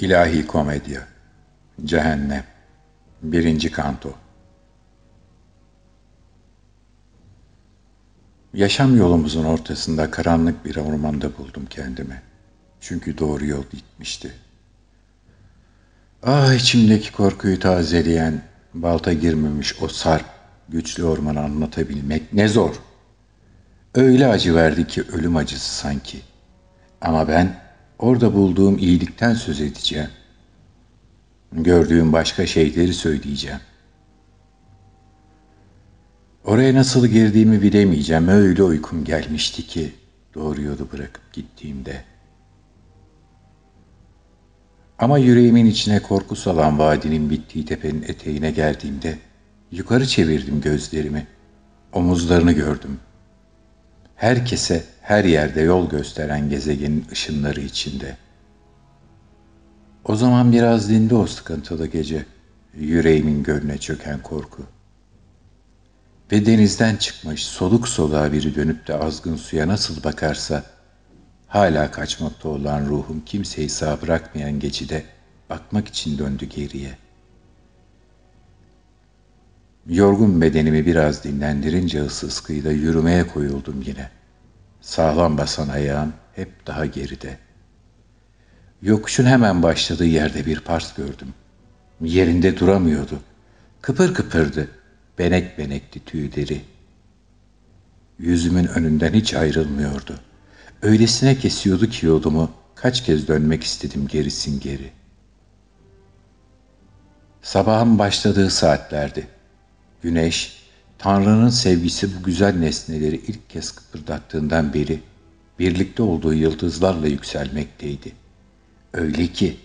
İlahi Komedya Cehennem 1. Kanto Yaşam yolumuzun ortasında karanlık bir ormanda buldum kendimi. Çünkü doğru yol gitmişti. Ah içimdeki korkuyu tazeleyen, balta girmemiş o sarp, güçlü ormanı anlatabilmek ne zor. Öyle acı verdi ki ölüm acısı sanki. Ama ben orada bulduğum iyilikten söz edeceğim. Gördüğüm başka şeyleri söyleyeceğim. Oraya nasıl girdiğimi bilemeyeceğim. Öyle uykum gelmişti ki doğru yolu bırakıp gittiğimde. Ama yüreğimin içine korku salan vadinin bittiği tepenin eteğine geldiğimde yukarı çevirdim gözlerimi. Omuzlarını gördüm. Herkese her yerde yol gösteren gezegenin ışınları içinde. O zaman biraz dindi o sıkıntılı gece, yüreğimin gölüne çöken korku. Ve denizden çıkmış soluk soluğa biri dönüp de azgın suya nasıl bakarsa, hala kaçmakta olan ruhum kimseyi sağ bırakmayan geçide bakmak için döndü geriye. Yorgun bedenimi biraz dinlendirince ıssız kıyıda yürümeye koyuldum yine. Sağlam basan ayağım hep daha geride. Yokuşun hemen başladığı yerde bir pars gördüm. Yerinde duramıyordu. Kıpır kıpırdı. Benek benekti tüyleri. Yüzümün önünden hiç ayrılmıyordu. Öylesine kesiyordu ki yolumu kaç kez dönmek istedim gerisin geri. Sabahın başladığı saatlerdi. Güneş, Tanrı'nın sevgisi bu güzel nesneleri ilk kez kıpırdattığından beri birlikte olduğu yıldızlarla yükselmekteydi. Öyle ki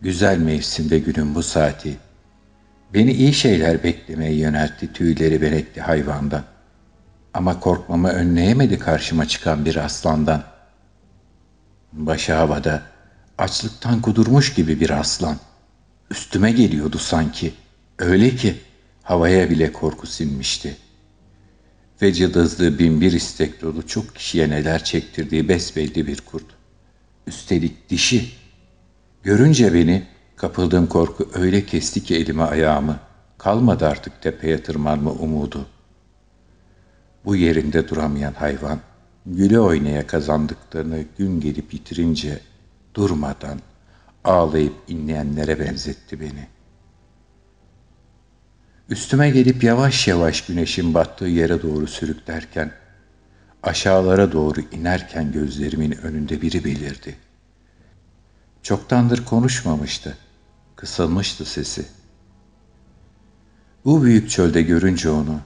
güzel mevsimde günün bu saati beni iyi şeyler beklemeye yöneltti tüyleri benekli hayvandan. Ama korkmamı önleyemedi karşıma çıkan bir aslandan. Başı havada, açlıktan kudurmuş gibi bir aslan. Üstüme geliyordu sanki. Öyle ki havaya bile korku sinmişti. Ve cıdızlı bin bir istek dolu çok kişiye neler çektirdiği besbelli bir kurt. Üstelik dişi. Görünce beni kapıldığım korku öyle kesti ki elime ayağımı. Kalmadı artık tepeye tırmanma umudu. Bu yerinde duramayan hayvan, güle oynaya kazandıklarını gün gelip yitirince durmadan ağlayıp inleyenlere benzetti beni.'' Üstüme gelip yavaş yavaş güneşin battığı yere doğru sürüklerken, aşağılara doğru inerken gözlerimin önünde biri belirdi. Çoktandır konuşmamıştı, kısılmıştı sesi. Bu büyük çölde görünce onu,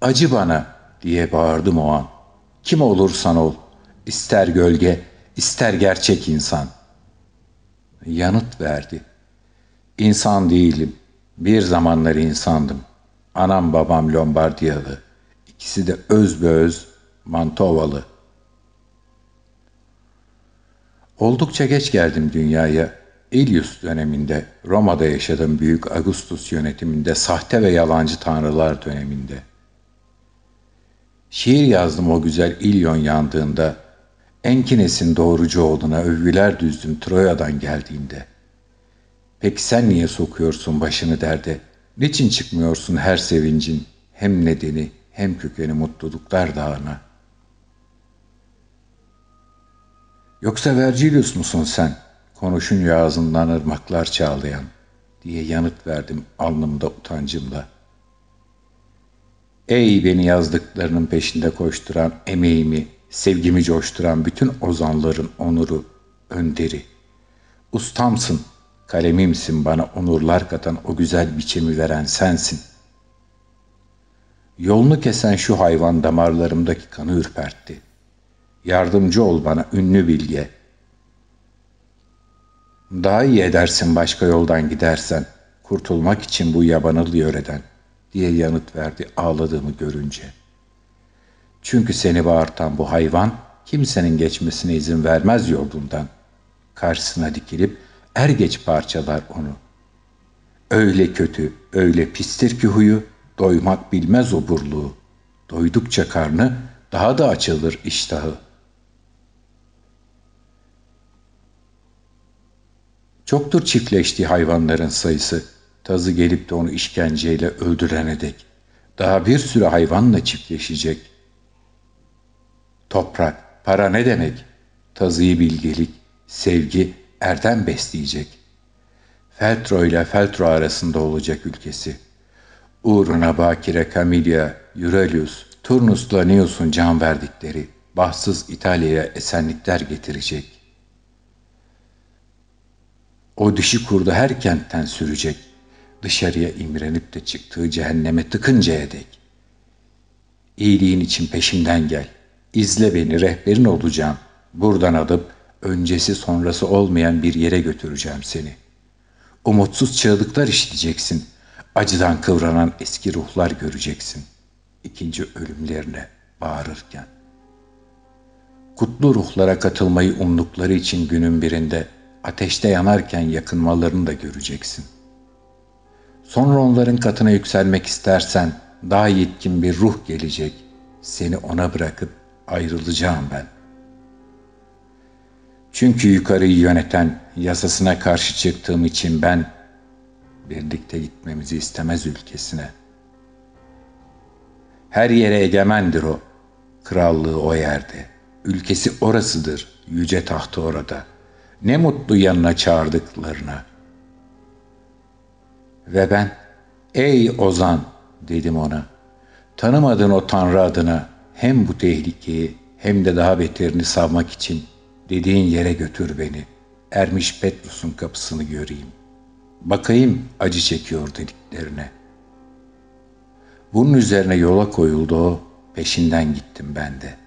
acı bana diye bağırdım o an. Kim olursan ol, ister gölge, ister gerçek insan. Yanıt verdi. İnsan değilim, bir zamanlar insandım. Anam babam Lombardiyalı. İkisi de öz be Mantovalı. Oldukça geç geldim dünyaya. Ilius döneminde, Roma'da yaşadım büyük Augustus yönetiminde, sahte ve yalancı tanrılar döneminde. Şiir yazdım o güzel İlyon yandığında, Enkines'in doğrucu oğluna övgüler düzdüm Troya'dan geldiğinde. Peki sen niye sokuyorsun başını derde? Niçin çıkmıyorsun her sevincin hem nedeni hem kökeni mutluluklar dağına? Yoksa Vergilius musun sen? Konuşun ağzından ırmaklar çağlayan diye yanıt verdim alnımda utancımla. Ey beni yazdıklarının peşinde koşturan emeğimi, sevgimi coşturan bütün ozanların onuru, önderi. Ustamsın, Kalemimsin bana onurlar katan o güzel biçimi veren sensin. Yolunu kesen şu hayvan damarlarımdaki kanı ürpertti. Yardımcı ol bana ünlü bilge. Daha iyi edersin başka yoldan gidersen, kurtulmak için bu yabanıl yöreden, diye yanıt verdi ağladığımı görünce. Çünkü seni bağırtan bu hayvan, kimsenin geçmesine izin vermez yolundan. Karşısına dikilip, er geç parçalar onu. Öyle kötü, öyle pistir ki huyu, doymak bilmez oburluğu. Doydukça karnı daha da açılır iştahı. Çoktur çiftleştiği hayvanların sayısı. Tazı gelip de onu işkenceyle öldürene dek. Daha bir sürü hayvanla çiftleşecek. Toprak, para ne demek? Tazıyı bilgelik, sevgi, erdem besleyecek. Feltro ile Feltro arasında olacak ülkesi. Uğruna Bakire, Camilla, Eurelius, Turnus Lanius'un can verdikleri bahtsız İtalya'ya esenlikler getirecek. O dişi kurdu her kentten sürecek. Dışarıya imrenip de çıktığı cehenneme tıkıncaya dek. İyiliğin için peşimden gel. İzle beni, rehberin olacağım. Buradan alıp öncesi sonrası olmayan bir yere götüreceğim seni. Umutsuz çığlıklar işiteceksin. Acıdan kıvranan eski ruhlar göreceksin. İkinci ölümlerine bağırırken. Kutlu ruhlara katılmayı umdukları için günün birinde ateşte yanarken yakınmalarını da göreceksin. Sonra onların katına yükselmek istersen daha yetkin bir ruh gelecek. Seni ona bırakıp ayrılacağım ben. Çünkü yukarıyı yöneten yasasına karşı çıktığım için ben birlikte gitmemizi istemez ülkesine. Her yere egemendir o, krallığı o yerde, ülkesi orasıdır, yüce tahtı orada. Ne mutlu yanına çağırdıklarına. Ve ben, ey Ozan dedim ona, tanımadığın o tanrı adına hem bu tehlikeyi hem de daha beterini savmak için dediğin yere götür beni. Ermiş Petrus'un kapısını göreyim. Bakayım acı çekiyor dediklerine. Bunun üzerine yola koyuldu o, peşinden gittim ben de.''